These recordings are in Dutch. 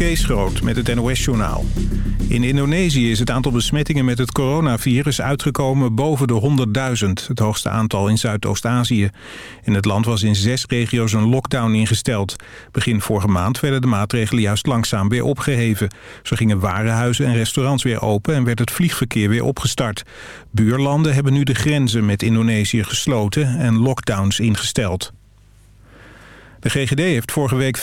Kees Groot met het NOS-journaal. In Indonesië is het aantal besmettingen met het coronavirus uitgekomen boven de 100.000. Het hoogste aantal in Zuidoost-Azië. In het land was in zes regio's een lockdown ingesteld. Begin vorige maand werden de maatregelen juist langzaam weer opgeheven. Zo gingen warenhuizen en restaurants weer open en werd het vliegverkeer weer opgestart. Buurlanden hebben nu de grenzen met Indonesië gesloten en lockdowns ingesteld. De GGD heeft vorige week 25%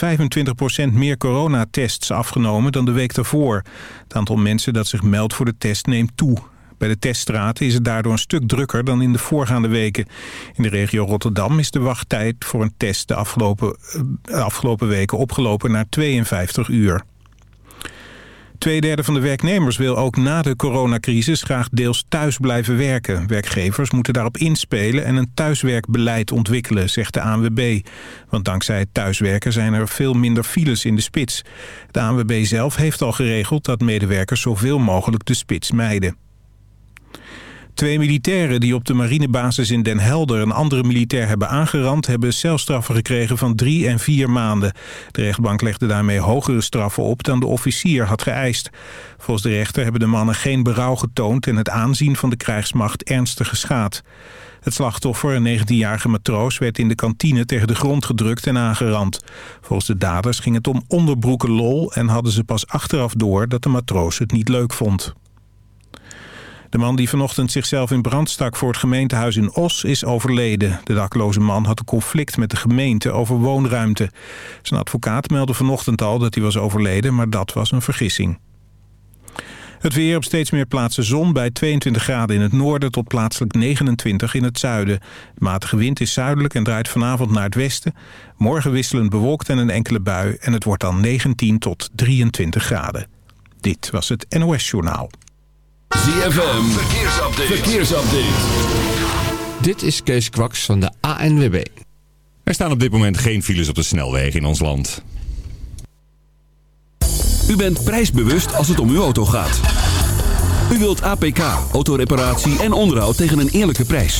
meer coronatests afgenomen dan de week daarvoor. Het aantal mensen dat zich meldt voor de test neemt toe. Bij de teststraten is het daardoor een stuk drukker dan in de voorgaande weken. In de regio Rotterdam is de wachttijd voor een test de afgelopen, de eh, afgelopen weken opgelopen naar 52 uur. Tweederde van de werknemers wil ook na de coronacrisis graag deels thuis blijven werken. Werkgevers moeten daarop inspelen en een thuiswerkbeleid ontwikkelen, zegt de ANWB. Want dankzij het thuiswerken zijn er veel minder files in de spits. De ANWB zelf heeft al geregeld dat medewerkers zoveel mogelijk de spits mijden. Twee militairen die op de marinebasis in Den Helder een andere militair hebben aangerand... hebben celstraffen gekregen van drie en vier maanden. De rechtbank legde daarmee hogere straffen op dan de officier had geëist. Volgens de rechter hebben de mannen geen berouw getoond... en het aanzien van de krijgsmacht ernstig geschaad. Het slachtoffer, een 19-jarige matroos, werd in de kantine tegen de grond gedrukt en aangerand. Volgens de daders ging het om onderbroeken lol en hadden ze pas achteraf door dat de matroos het niet leuk vond. De man die vanochtend zichzelf in brand stak voor het gemeentehuis in Os is overleden. De dakloze man had een conflict met de gemeente over woonruimte. Zijn advocaat meldde vanochtend al dat hij was overleden, maar dat was een vergissing. Het weer op steeds meer plaatsen zon bij 22 graden in het noorden tot plaatselijk 29 in het zuiden. De matige wind is zuidelijk en draait vanavond naar het westen. Morgen wisselend bewolkt en een enkele bui en het wordt dan 19 tot 23 graden. Dit was het NOS Journaal. ZFM, verkeersupdate. verkeersupdate. Dit is Kees Kwaks van de ANWB. Er staan op dit moment geen files op de snelweg in ons land. U bent prijsbewust als het om uw auto gaat. U wilt APK, autoreparatie en onderhoud tegen een eerlijke prijs.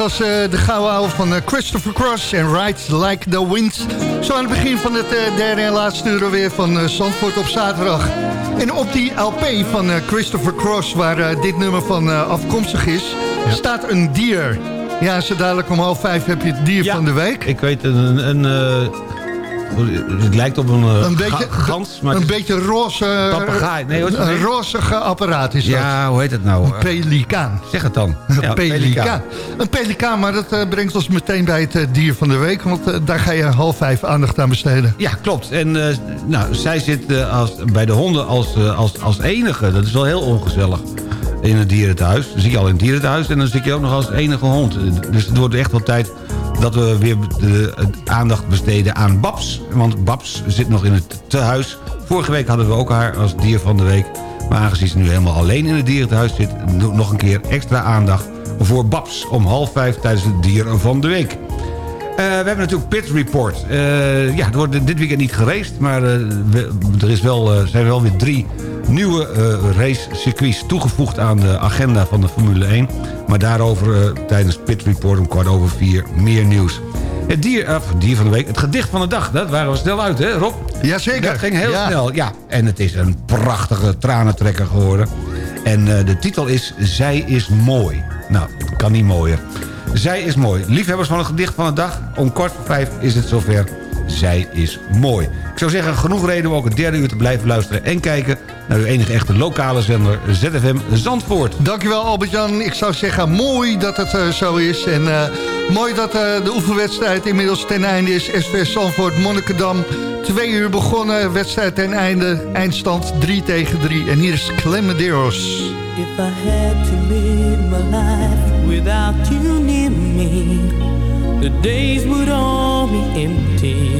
was eh, de gouden oude van eh, Christopher Cross en Ride Like the Wind. Zo aan het begin van het eh, derde en laatste uur weer van Zandvoort op zaterdag. En op die LP van Christopher Cross, waar dit nummer van afkomstig is, staat een dier. Ja, zo dadelijk om half vijf heb je het dier Ja. van de week. Ik weet, een... een het lijkt op een, eh, Een beetje, ga- gans, maar een beetje roze, Papegaai. Nee, een rozige apparaat is dat. Ja, hoe heet het nou? Een pelikaan. zeg het dan. Ja, Een pelikaan. Een pelikaan, maar dat eh, brengt ons meteen bij het eh, dier van de week. Want eh, daar ga je half vijf aandacht aan besteden. Ja, klopt. En eh, nou, zij zit eh, als, bij de honden als, eh, als, als enige. Dat is wel heel ongezellig. In het dierenthuis. Dan zit je al in het dierenthuis en dan zit je ook nog als enige hond. Dus het wordt echt wel tijd dat we weer de, aandacht besteden aan Babs. Want Babs zit nog in het tehuis. Vorige week hadden we ook haar als dier van de week. Maar aangezien ze nu helemaal alleen in het dierenthuis zit... nog een keer extra aandacht voor Babs. Om half vijf tijdens het dier van de week. Eh, we hebben natuurlijk Pit Report. Eh, ja, er wordt dit weekend niet geraced, maar we- er is wel, zijn wel weer drie nieuwe eh racecircuits toegevoegd aan de agenda van de Formule 1. Maar daarover eh, tijdens Pit Report om kwart over vier meer nieuws. Het dier, of dier van de week, het gedicht van de dag, dat waren we snel uit, hè Rob? Jazeker. Dat ging heel Ja. snel, ja. En het is een prachtige tranentrekker geworden. En eh, de titel is Zij is mooi. Nou, het kan niet mooier. Zij is mooi. Liefhebbers van het gedicht van de dag. Om kwart voor vijf is het zover. Zij is mooi. Ik zou zeggen, genoeg reden om ook het derde uur te blijven luisteren... en kijken naar uw enige echte lokale zender ZFM Zandvoort. Dankjewel Albert-Jan. Ik zou zeggen, mooi dat het eh, zo is. En eh, mooi dat eh, de oefenwedstrijd inmiddels ten einde is. SV Zandvoort, Monnikendam. Twee uur begonnen, wedstrijd ten einde. Eindstand 3 tegen 3. En hier is Clemaderos. If I had to live my life without you near me, the days would all be empty.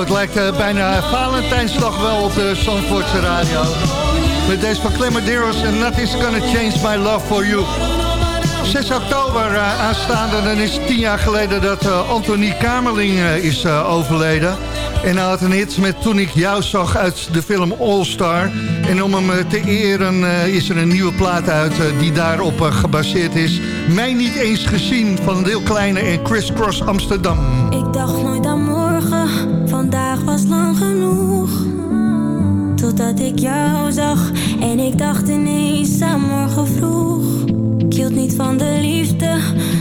Het lijkt eh, bijna Valentijnsdag wel op de Zandvoortse radio. Met deze van Clemaderos en Nothing's Gonna Change My Love For You. 6 oktober eh, aanstaande, dan is het tien jaar geleden dat uh, Anthony Kamerling is overleden. En hij had een hit met Toen ik jou zag uit de film All Star. En om hem te eren is er een nieuwe plaat uit die daarop gebaseerd is. Mij niet eens gezien van Deel Kleine en Criss Cross Amsterdam. Ik dacht nooit aan morgen, vandaag was lang genoeg. Totdat ik jou zag en ik dacht ineens aan morgen vroeg. Ik hield niet van de liefde,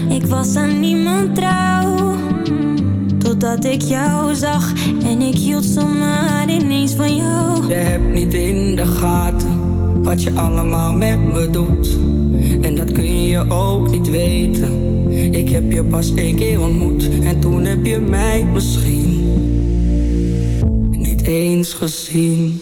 ik was aan niemand trouw. Totdat ik jou zag en ik hield zomaar ineens van jou. Je hebt niet in de gaten wat je allemaal met me doet. En dat kun je ook niet weten. Ik heb je pas één keer ontmoet en toen heb je mij misschien eens gezien.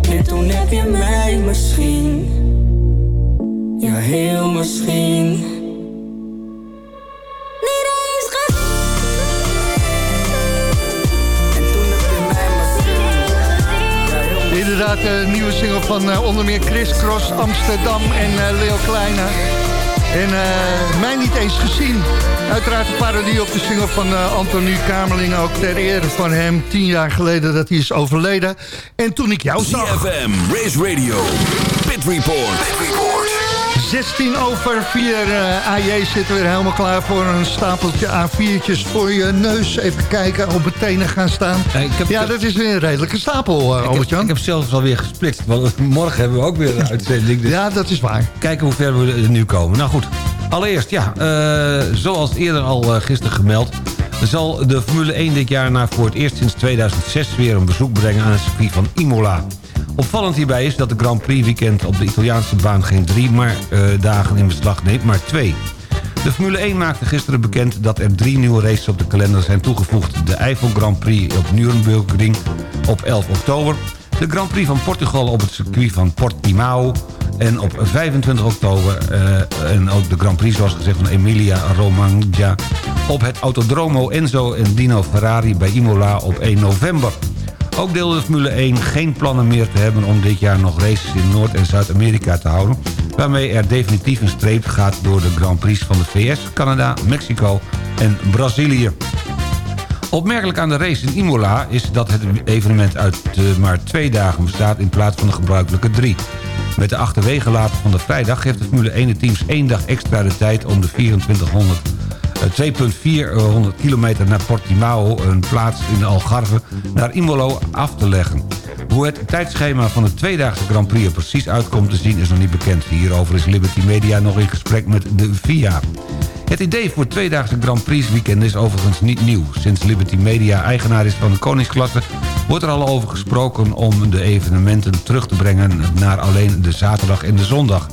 En toen heb je mij misschien. Ja, heel misschien. Inderdaad de nieuwe single van uh, onder meer Chris Cross, Amsterdam en uh, Leo Kleine. En uh, mij niet eens gezien. Uiteraard een parodie op de single van Anthony Kamerling. Ook ter ere van hem, tien jaar geleden dat hij is overleden. En toen ik jou zag... CFM, Race Radio, Pit Report. Pit Report. 16 over 4 uh, AJ zitten weer helemaal klaar voor een stapeltje A4'tjes voor je neus. Even kijken, op het tenen gaan staan. Heb ja, dat is weer een redelijke stapel, uh, ik, heb, ik heb zelfs alweer gesplitst, want morgen hebben we ook weer een uitzending. Dus ja, dat is waar. Kijken hoe ver we nu komen. Nou goed, allereerst, ja, uh, zoals eerder al gisteren gemeld... zal de Formule 1 dit jaar na voor het eerst sinds 2006 weer een bezoek brengen aan het circuit van Imola. Opvallend hierbij is dat de Grand Prix weekend op de Italiaanse baan geen drie maar, uh, dagen in beslag neemt, maar twee. De Formule 1 maakte gisteren bekend dat er drie nieuwe races op de kalender zijn toegevoegd. De Eiffel Grand Prix op Nürburgring op 11 oktober. De Grand Prix van Portugal op het circuit van Portimao. En op 25 oktober, uh, en ook de Grand Prix zoals gezegd van Emilia Romagna... op het Autodromo Enzo en Dino Ferrari bij Imola op 1 november. Ook deelde de Formule 1 geen plannen meer te hebben om dit jaar nog races in Noord- en Zuid-Amerika te houden... waarmee er definitief een streep gaat door de Grand Prix van de VS, Canada, Mexico en Brazilië. Opmerkelijk aan de race in Imola is dat het evenement uit uh, maar twee dagen bestaat... in plaats van de gebruikelijke drie. Met de achterwege later van de vrijdag geeft de Formule 1 de teams één dag extra de tijd om de 2400 2,400 kilometer naar Portimao, een plaats in de Algarve, naar Imolo af te leggen. Hoe het tijdschema van de tweedaagse Grand Prix er precies uitkomt te zien is nog niet bekend. Hierover is Liberty Media nog in gesprek met de VIA. Het idee voor tweedaagse Grand Prix weekend is overigens niet nieuw. Sinds Liberty Media eigenaar is van de koningsklasse... wordt er al over gesproken om de evenementen terug te brengen... naar alleen de zaterdag en de zondag.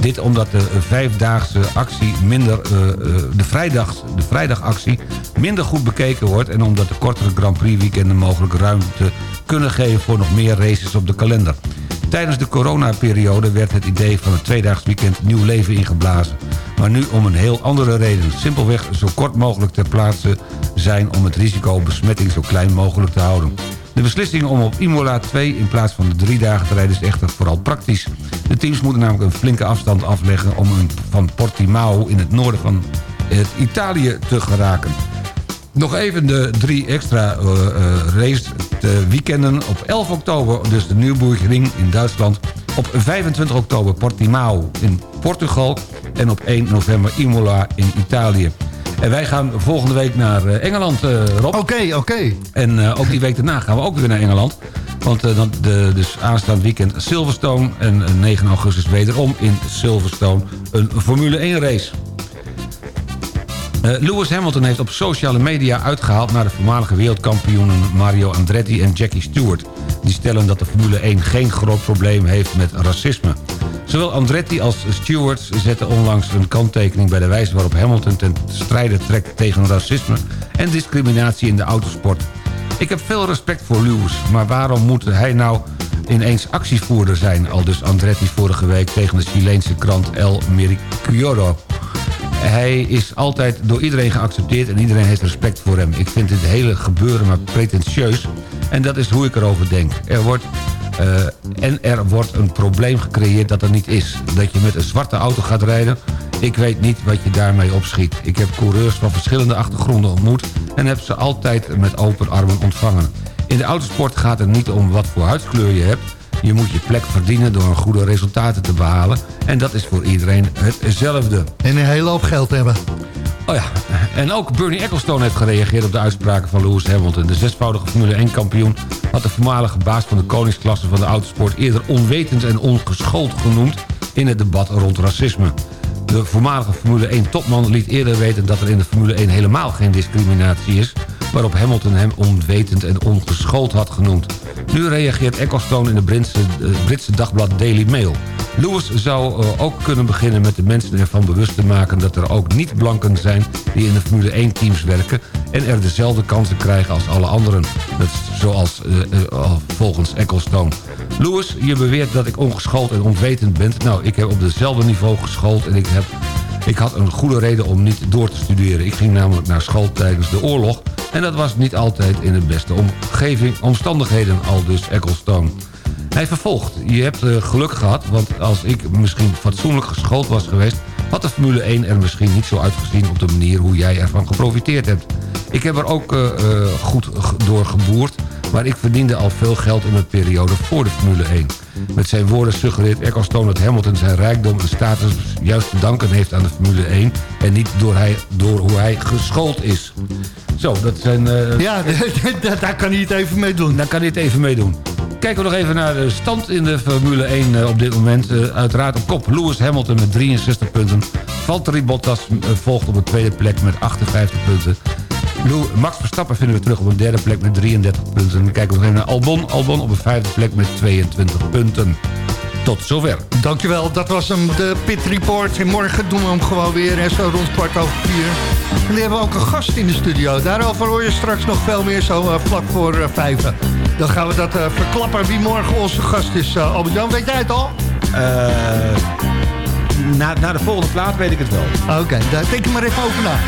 Dit omdat de vijfdaagse actie minder, eh, eh, de, vrijdags, de vrijdagactie minder goed bekeken wordt... en omdat de kortere Grand Prix weekenden mogelijk ruimte kunnen geven... voor nog meer races op de kalender. Tijdens de coronaperiode werd het idee van het tweedaags weekend nieuw leven ingeblazen. Maar nu om een heel andere reden. Simpelweg zo kort mogelijk ter plaatse zijn om het risico op besmetting zo klein mogelijk te houden. De beslissing om op Imola 2 in plaats van de drie dagen te rijden is echter vooral praktisch. De teams moeten namelijk een flinke afstand afleggen om van Portimao in het noorden van het Italië te geraken. Nog even de drie extra uh, race weekenden. Op 11 oktober dus de Nürburgring in Duitsland. Op 25 oktober Portimao in Portugal. En op 1 november Imola in Italië. En wij gaan volgende week naar uh, Engeland, Rob. Oké, oké. Okay. En ook die week daarna gaan we ook weer naar Engeland. Want dan de, dus aanstaand weekend Silverstone. En 9 augustus wederom in Silverstone een Formule 1 race. Uh, Lewis Hamilton heeft op sociale media uitgehaald... naar de voormalige wereldkampioenen Mario Andretti en Jackie Stewart. Die stellen dat de Formule 1 geen groot probleem heeft met racisme. Zowel Andretti als Stewart zetten onlangs een kanttekening... bij de wijze waarop Hamilton ten strijde trekt tegen racisme... en discriminatie in de autosport. Ik heb veel respect voor Lewis, maar waarom moet hij nou ineens actievoerder zijn... al dus Andretti vorige week tegen de Chileense krant El Mercurio... Hij is altijd door iedereen geaccepteerd en iedereen heeft respect voor hem. Ik vind dit hele gebeuren maar pretentieus. En dat is hoe ik erover denk. Er wordt, uh, en er wordt een probleem gecreëerd dat er niet is. Dat je met een zwarte auto gaat rijden. Ik weet niet wat je daarmee opschiet. Ik heb coureurs van verschillende achtergronden ontmoet... en heb ze altijd met open armen ontvangen. In de autosport gaat het niet om wat voor huidskleur je hebt... Je moet je plek verdienen door goede resultaten te behalen. En dat is voor iedereen hetzelfde. En een hele hoop geld hebben. Oh ja, en ook Bernie Ecclestone heeft gereageerd op de uitspraken van Lewis Hamilton. De zesvoudige Formule 1 kampioen had de voormalige baas van de koningsklasse van de autosport... eerder onwetend en ongeschoold genoemd in het debat rond racisme. De voormalige Formule 1 topman liet eerder weten dat er in de Formule 1 helemaal geen discriminatie is... waarop Hamilton hem onwetend en ongeschoold had genoemd. Nu reageert Ecclestone in de Britse, uh, Britse dagblad Daily Mail. Lewis zou uh, ook kunnen beginnen met de mensen ervan bewust te maken... dat er ook niet-blanken zijn die in de Formule 1-teams werken... en er dezelfde kansen krijgen als alle anderen. Dat zoals uh, volgens Ecclestone. Lewis, je beweert dat ik ongeschoold en onwetend ben. Nou, ik heb op dezelfde niveau geschoold en ik heb... Ik had een goede reden om niet door te studeren. Ik ging namelijk naar school tijdens de oorlog... En dat was niet altijd in de beste omgeving, omstandigheden, al dus Ecclestone. Hij vervolgt, je hebt uh, geluk gehad, want als ik misschien fatsoenlijk geschoold was geweest... had de Formule 1 er misschien niet zo uitgezien op de manier hoe jij ervan geprofiteerd hebt. Ik heb er ook uh, uh, goed door geboerd, maar ik verdiende al veel geld in mijn periode voor de Formule 1. Met zijn woorden suggereert Ecclestone dat Hamilton zijn rijkdom en status juist te danken heeft aan de Formule 1... en niet door, hij, door hoe hij geschoold is. Zo, dat zijn... Uh... Ja, daar kan hij het even mee doen. Daar kan hij het even mee doen. Kijken we nog even naar de stand in de Formule 1 uh, op dit moment. Uh, uiteraard op kop Lewis Hamilton met 63 punten. Valtteri Bottas volgt op de tweede plek met 58 punten. Max Verstappen vinden we terug op een derde plek met 33 punten. Dan kijken we nog even naar Albon. Albon op een vijfde plek met 22 punten. Tot zover. Dankjewel, dat was hem, de Pit Report. En morgen doen we hem gewoon weer, en zo rond kwart over vier. En dan hebben we ook een gast in de studio. Daarover hoor je straks nog veel meer, zo uh, vlak voor uh, vijven. Dan gaan we dat uh, verklappen wie morgen onze gast is. Albert-Jan, weet jij het al? na, na de volgende plaat weet ik het wel. Oké, okay, daar denk ik maar even over na.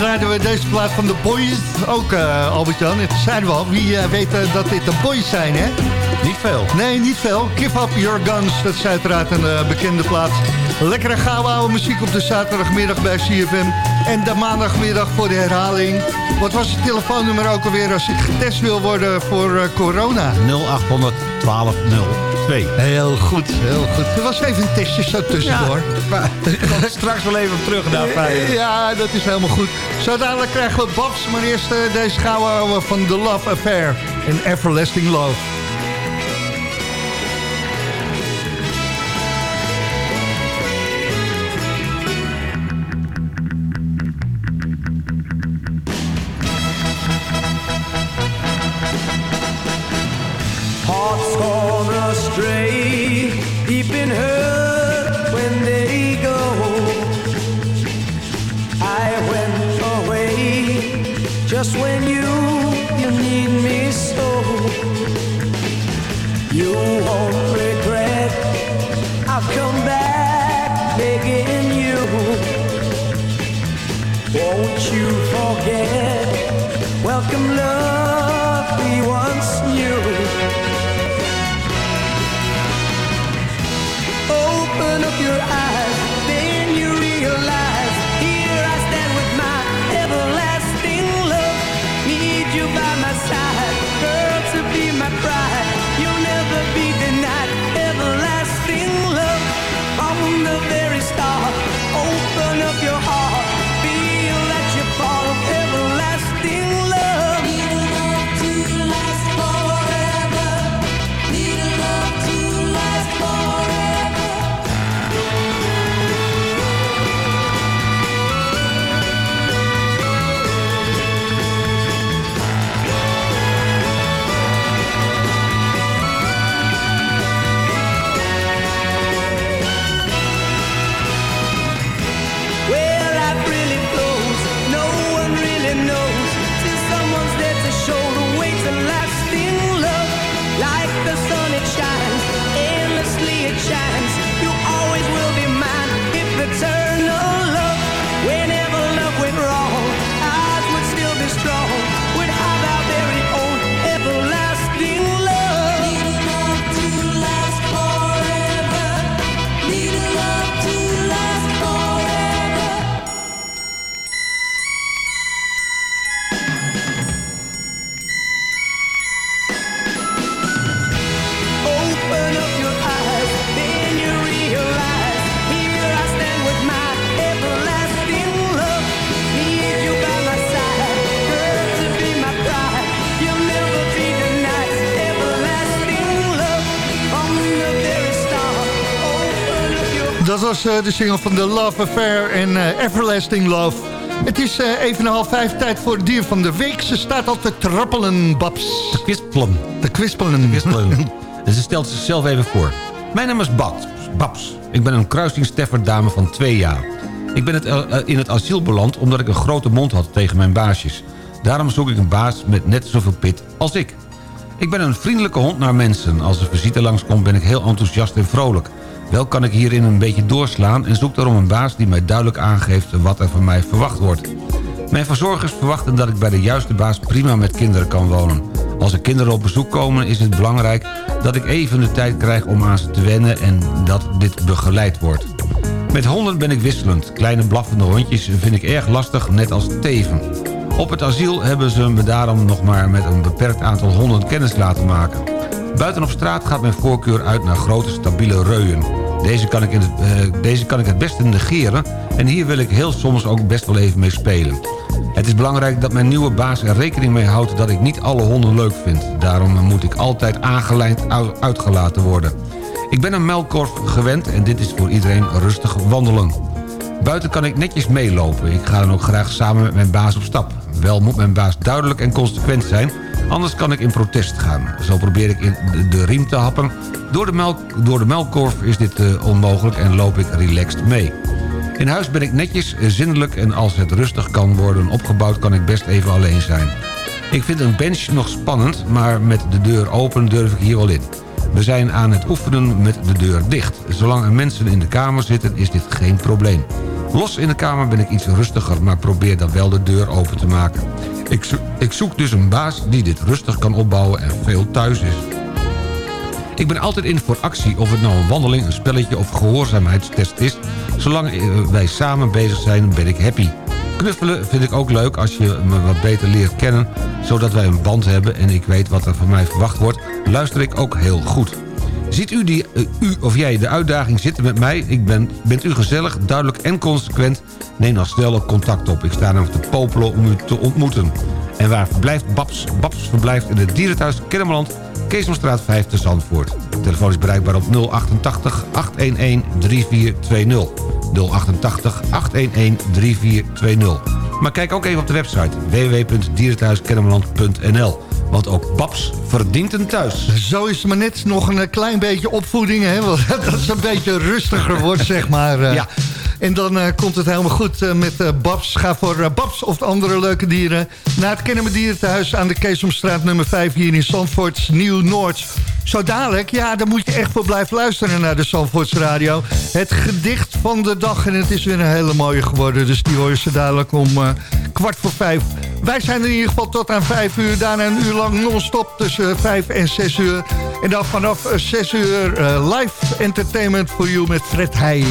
Draaiden we deze plaat van de Boys. Ook eh Albert-Jan, het zeiden we al. Wie eh, weet eh, dat dit de Boys zijn, hè? Niet veel. Nee, niet veel. Give Up Your Guns, dat is uiteraard een bekende plaat. Lekkere gouden oude muziek op de zaterdagmiddag bij CFM. En de maandagmiddag voor de herhaling. Wat was het telefoonnummer ook alweer als je getest wil worden voor corona? 0800 1202. Heel goed, heel goed. Er was even een testje zo tussendoor. maar kom straks wel even terug. Fijn. Ja, dat is helemaal goed. Zo dadelijk krijgen we Babs, maar eerst eh, deze gouden van The Love Affair en Everlasting Love. Deep in hurt when they go. I went away just when you you need me so. You won't regret. I'll come back begging you. Won't you forget? Welcome love was eh, de single van The Love Affair en eh, Everlasting Love. Het is eh, even een half vijf tijd voor het dier van de week. Ze staat al te trappelen, Babs. Te kwispelen. Te kwispelen. Te kwispelen. en ze stelt zichzelf even voor. Mijn naam is Babs. Babs. Ik ben een kruisingstefferdame van twee jaar. Ik ben het, in het asiel beland omdat ik een grote mond had tegen mijn baasjes. Daarom zoek ik een baas met net zoveel pit als ik. Ik ben een vriendelijke hond naar mensen. Als er visite langskomt ben ik heel enthousiast en vrolijk. Wel kan ik hierin een beetje doorslaan en zoek daarom een baas die mij duidelijk aangeeft wat er van mij verwacht wordt. Mijn verzorgers verwachten dat ik bij de juiste baas prima met kinderen kan wonen. Als er kinderen op bezoek komen is het belangrijk dat ik even de tijd krijg om aan ze te wennen en dat dit begeleid wordt. Met honden ben ik wisselend. Kleine blaffende hondjes vind ik erg lastig, net als teven. Op het asiel hebben ze me daarom nog maar met een beperkt aantal honden kennis laten maken. Buiten op straat gaat mijn voorkeur uit naar grote stabiele reuien. Deze kan, ik in het, eh, deze kan ik het beste negeren en hier wil ik heel soms ook best wel even mee spelen. Het is belangrijk dat mijn nieuwe baas er rekening mee houdt dat ik niet alle honden leuk vind. Daarom moet ik altijd aangelijnd u- uitgelaten worden. Ik ben een melkkorf gewend en dit is voor iedereen rustig wandelen. Buiten kan ik netjes meelopen. Ik ga dan ook graag samen met mijn baas op stap. Wel moet mijn baas duidelijk en consequent zijn... anders kan ik in protest gaan. Zo probeer ik in de, riem te happen. Door de, melk, door de melkkorf is dit eh, onmogelijk en loop ik relaxed mee. In huis ben ik netjes, eh, zindelijk en als het rustig kan worden opgebouwd... kan ik best even alleen zijn. Ik vind een bench nog spannend, maar met de deur open durf ik hier wel in. We zijn aan het oefenen met de deur dicht. Zolang er mensen in de kamer zitten is dit geen probleem. Los in de kamer ben ik iets rustiger, maar probeer dan wel de deur open te maken. Ik, ik zoek dus een baas die dit rustig kan opbouwen en veel thuis is. Ik ben altijd in voor actie, of het nou een wandeling, een spelletje of gehoorzaamheidstest is. Zolang eh, wij samen bezig zijn, ben ik happy. Knuffelen vind ik ook leuk als je me wat beter leert kennen... zodat wij een band hebben en ik weet wat er van mij verwacht wordt... luister ik ook heel goed. Ziet u, die, eh, u of jij de uitdaging zitten met mij? Ik ben, bent u gezellig, duidelijk en consequent? Neem dan snel contact op. Ik sta namelijk te popelen om u te ontmoeten. En waar verblijft Babs? Babs verblijft in het dierenthuis Kennemerland... Keesomstraat 5 te Zandvoort. De telefoon is bereikbaar op 088 811 3420. 088 811 3420. Maar kijk ook even op de website www.dierenthuiskennemerland.nl. Want ook Babs verdient een thuis. Zo is het maar net nog een eh, klein beetje opvoeding, hè? Want dat het een beetje rustiger wordt, zeg maar. eh. Ja. En dan eh, komt het helemaal goed eh, met eh, Babs. Ga voor Babs of andere leuke dieren... naar het Kennemer Dierentehuis aan de Keesomstraat nummer 5... hier in Zandvoort, Nieuw-Noord. Zo dadelijk, ja, daar moet je echt voor blijven luisteren naar de Zandvoorts Radio. Het gedicht van de dag en het is weer een hele mooie geworden. Dus die hoor je zo dadelijk om kwart voor vijf. Wij zijn er in ieder geval tot aan vijf uur. Daarna een uur lang non-stop tussen vijf en zes uur. En dan vanaf zes uur live entertainment voor you met Fred Heij.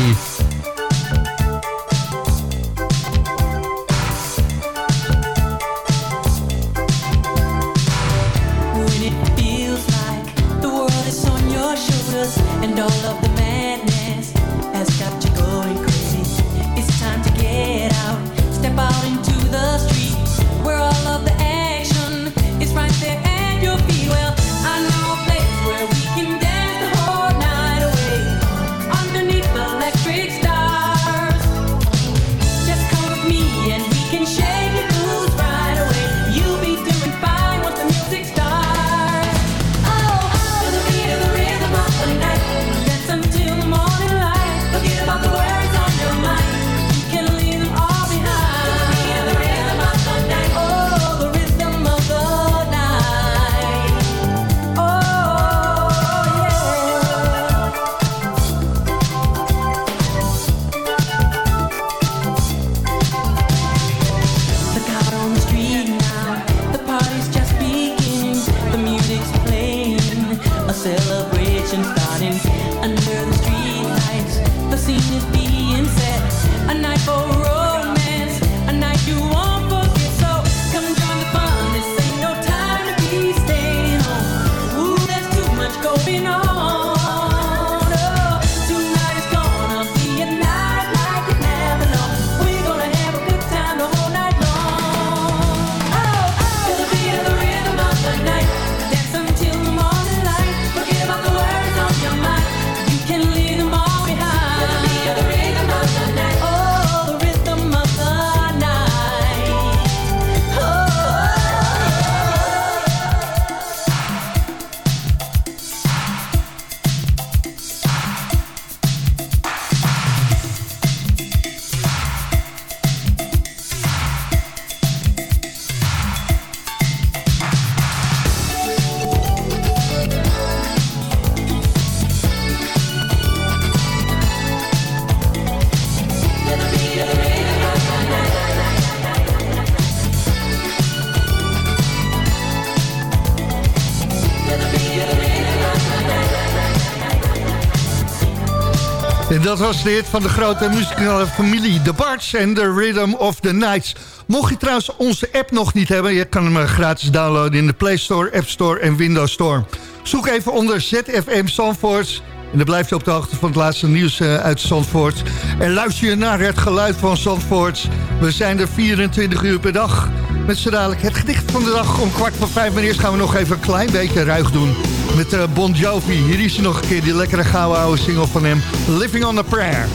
Dat was dit van de grote muzikale familie The Barts en The Rhythm of the Nights. Mocht je trouwens onze app nog niet hebben... je kan hem eh, gratis downloaden in de Play Store, App Store en Windows Store. Zoek even onder ZFM Zandvoort... En dan blijf je op de hoogte van het laatste nieuws uh, uit Zandvoort. En luister je naar het geluid van Zandvoort. We zijn er 24 uur per dag. Met z'n dadelijk het gedicht van de dag om kwart voor vijf. Eerst gaan we nog even een klein beetje ruig doen. Met uh, Bon Jovi. Hier is nog een keer, die lekkere gouden oude single van hem. Living on a Prayer.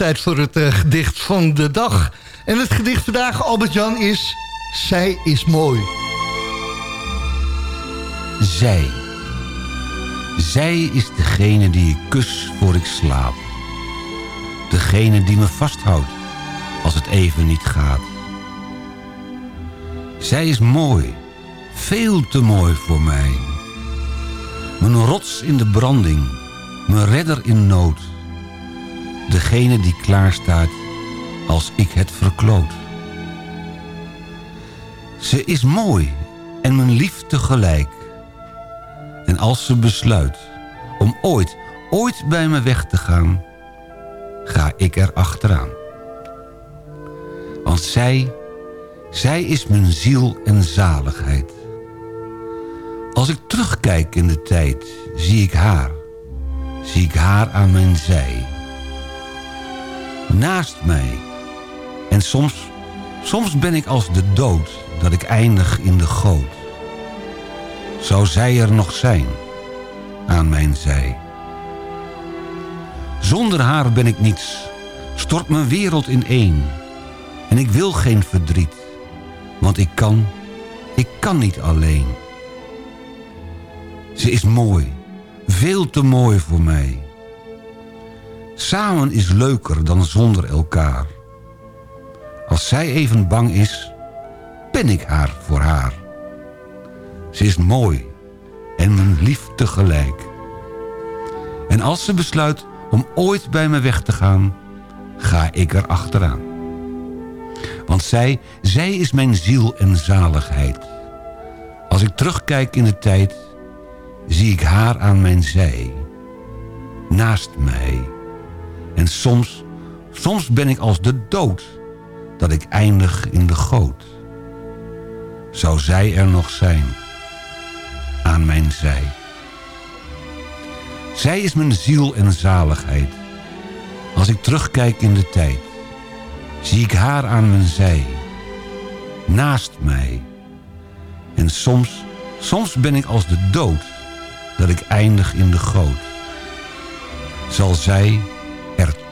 Tijd voor het eh, gedicht van de dag. En het gedicht vandaag, Albert-Jan, is... Zij is mooi. Zij. Zij is degene die ik kus voor ik slaap. Degene die me vasthoudt als het even niet gaat. Zij is mooi, veel te mooi voor mij. Mijn rots in de branding, mijn redder in nood. Degene die klaarstaat als ik het verkloot. Ze is mooi en mijn lief tegelijk. En als ze besluit om ooit, ooit bij me weg te gaan... ga ik er achteraan. Want zij, zij is mijn ziel en zaligheid. Als ik terugkijk in de tijd, zie ik haar. Zie ik haar aan mijn zij. Naast mij. En soms, soms ben ik als de dood, dat ik eindig in de goot. Zou zij er nog zijn, aan mijn zij. Zonder haar ben ik niets, stort mijn wereld in één. En ik wil geen verdriet, want ik kan, ik kan niet alleen. Ze is mooi, veel te mooi voor mij. Samen is leuker dan zonder elkaar. Als zij even bang is, ben ik haar voor haar. Ze is mooi en mijn lief tegelijk. En als ze besluit om ooit bij me weg te gaan, ga ik er achteraan. Want zij, zij is mijn ziel en zaligheid. Als ik terugkijk in de tijd, zie ik haar aan mijn zij. Naast mij. En soms, soms ben ik als de dood, dat ik eindig in de goot. Zou zij er nog zijn, aan mijn zij. Zij is mijn ziel en zaligheid. Als ik terugkijk in de tijd, zie ik haar aan mijn zij. Naast mij. En soms, soms ben ik als de dood, dat ik eindig in de goot. Zal zij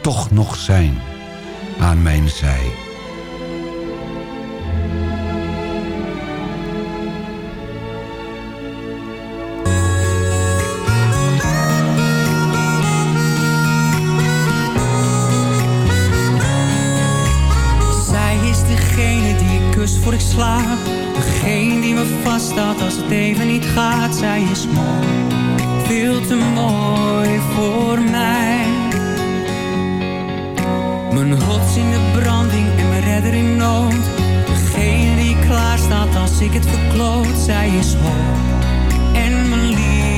toch nog zijn, aan mijn zij. Is degene die ik kus voor ik slaap. Degene die me vasthoudt als het even niet gaat. Zij is mooi, veel te mooi voor mij. Mijn rots in de branding en mijn redder in nood. Degene die klaar staat als ik het verkloot. Zij is hoog en mijn lief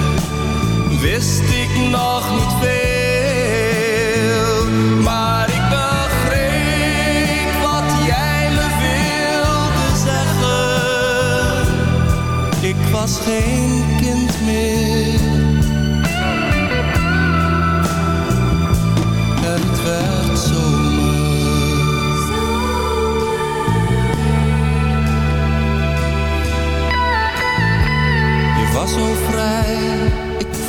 wist ik nog niet veel. Maar ik begreep wat jij me wilde zeggen. Ik was geen kind meer. Het werd zomer. Je was zo vrij,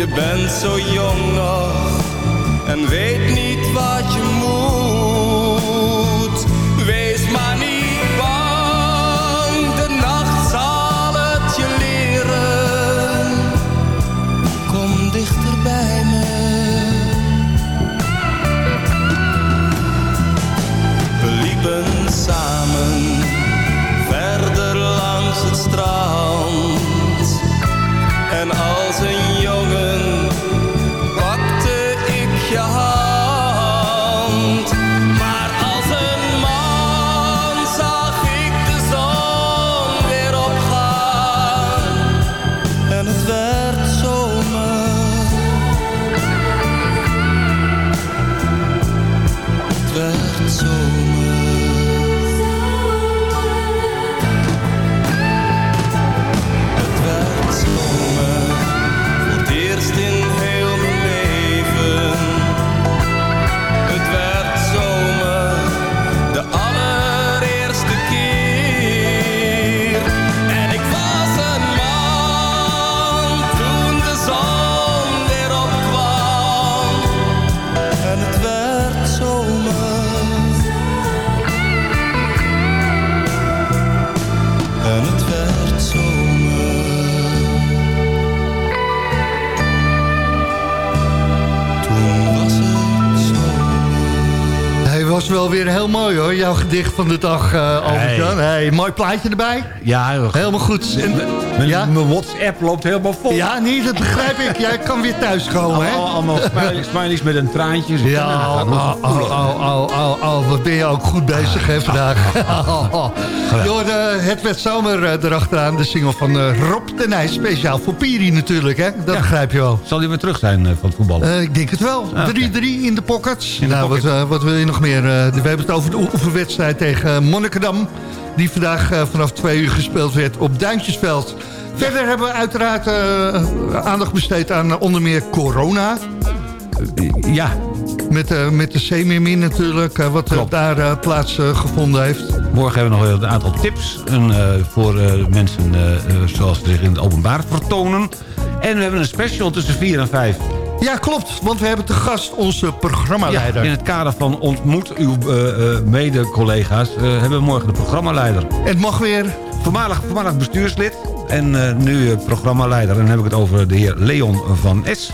Je bent zo jong nog en weet niet wat je moet. Wel weer heel mooi hoor, jouw gedicht van de dag, eh Albert-Jan. Hey, mooi plaatje erbij. Ja, heel Helemaal goed. En, Mijn, ja? mijn WhatsApp loopt helemaal vol. ja, nee, dat begrijp ik. Jij kan weer thuiskomen, hè? Allemaal, allemaal smileys, met een traantje. Ja, oh, oh, oh, oh, oh, oh, wat ben je ook goed bezig hè, vandaag. Je hoorde Het werd zomer eh, erachteraan, de single van eh, Rob de Nijs. Speciaal voor Piri natuurlijk, hè? Dat begrijp je wel. Zal hij weer terug zijn eh, van het voetballen? Eh, ik denk het wel. 3-3 Ah, in de pockets. Nou. Wat, eh, wil je nog meer? Eh, we hebben het over de oefenwedstrijd tegen eh, Monnikendam. Die vandaag eh, vanaf twee uur gespeeld werd op Duintjesveld. Verder hebben we uiteraard eh, aandacht besteed aan eh, onder meer corona. ja. Met, eh, met de Zeemeermin natuurlijk, wat Klopt. daar eh, plaats eh, gevonden heeft. Morgen hebben we nog een aantal tips en, voor mensen zoals ze zich in het openbaar vertonen. En we hebben een special tussen 4 en 5. Ja, klopt, want we hebben te gast onze programmaleider. in het kader van ontmoet uw eh, mede-collega's... eh, hebben we morgen de programmaleider. Het mag weer. Voormalig, voormalig bestuurslid. En eh, nu eh, programmaleider. En dan heb ik het over de heer Leon van S.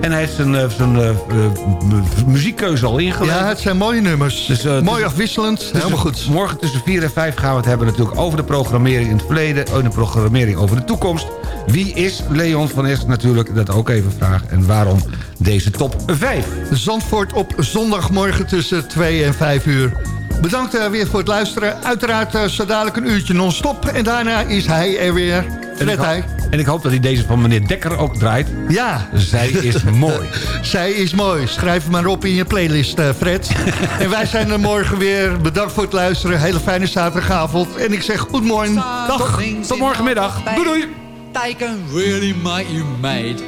En hij heeft zijn, eh, zijn mu- muziekkeuze al ingeleverd. Ja, het zijn mooie nummers. Dus, Mooi dus- afwisselend, dus helemaal goed. Morgen tussen 4 en 5 gaan we het hebben natuurlijk over de programmering in het verleden... en de programmering over de toekomst. Wie is Leon van S natuurlijk? Dat ook even vraag. En waarom deze top 5? Zandvoort op zondagmorgen tussen 2 en 5 uur. Bedankt eh, weer voor het luisteren. Uiteraard eh, zo dadelijk een uurtje non-stop. En daarna is hij er weer. En ik, Fred hij. en ik hoop dat hij deze van meneer Dekker ook draait. Ja. Zij is mooi. Zij is mooi. Schrijf hem maar op in je playlist, eh, Fred. en wij zijn er morgen weer. Bedankt voor het luisteren. Hele fijne zaterdagavond. En ik zeg goedemorgen. Dag. Tot morgenmiddag. Doei doei. They can really make you mad.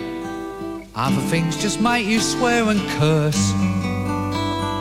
Other things just make you swear and curse.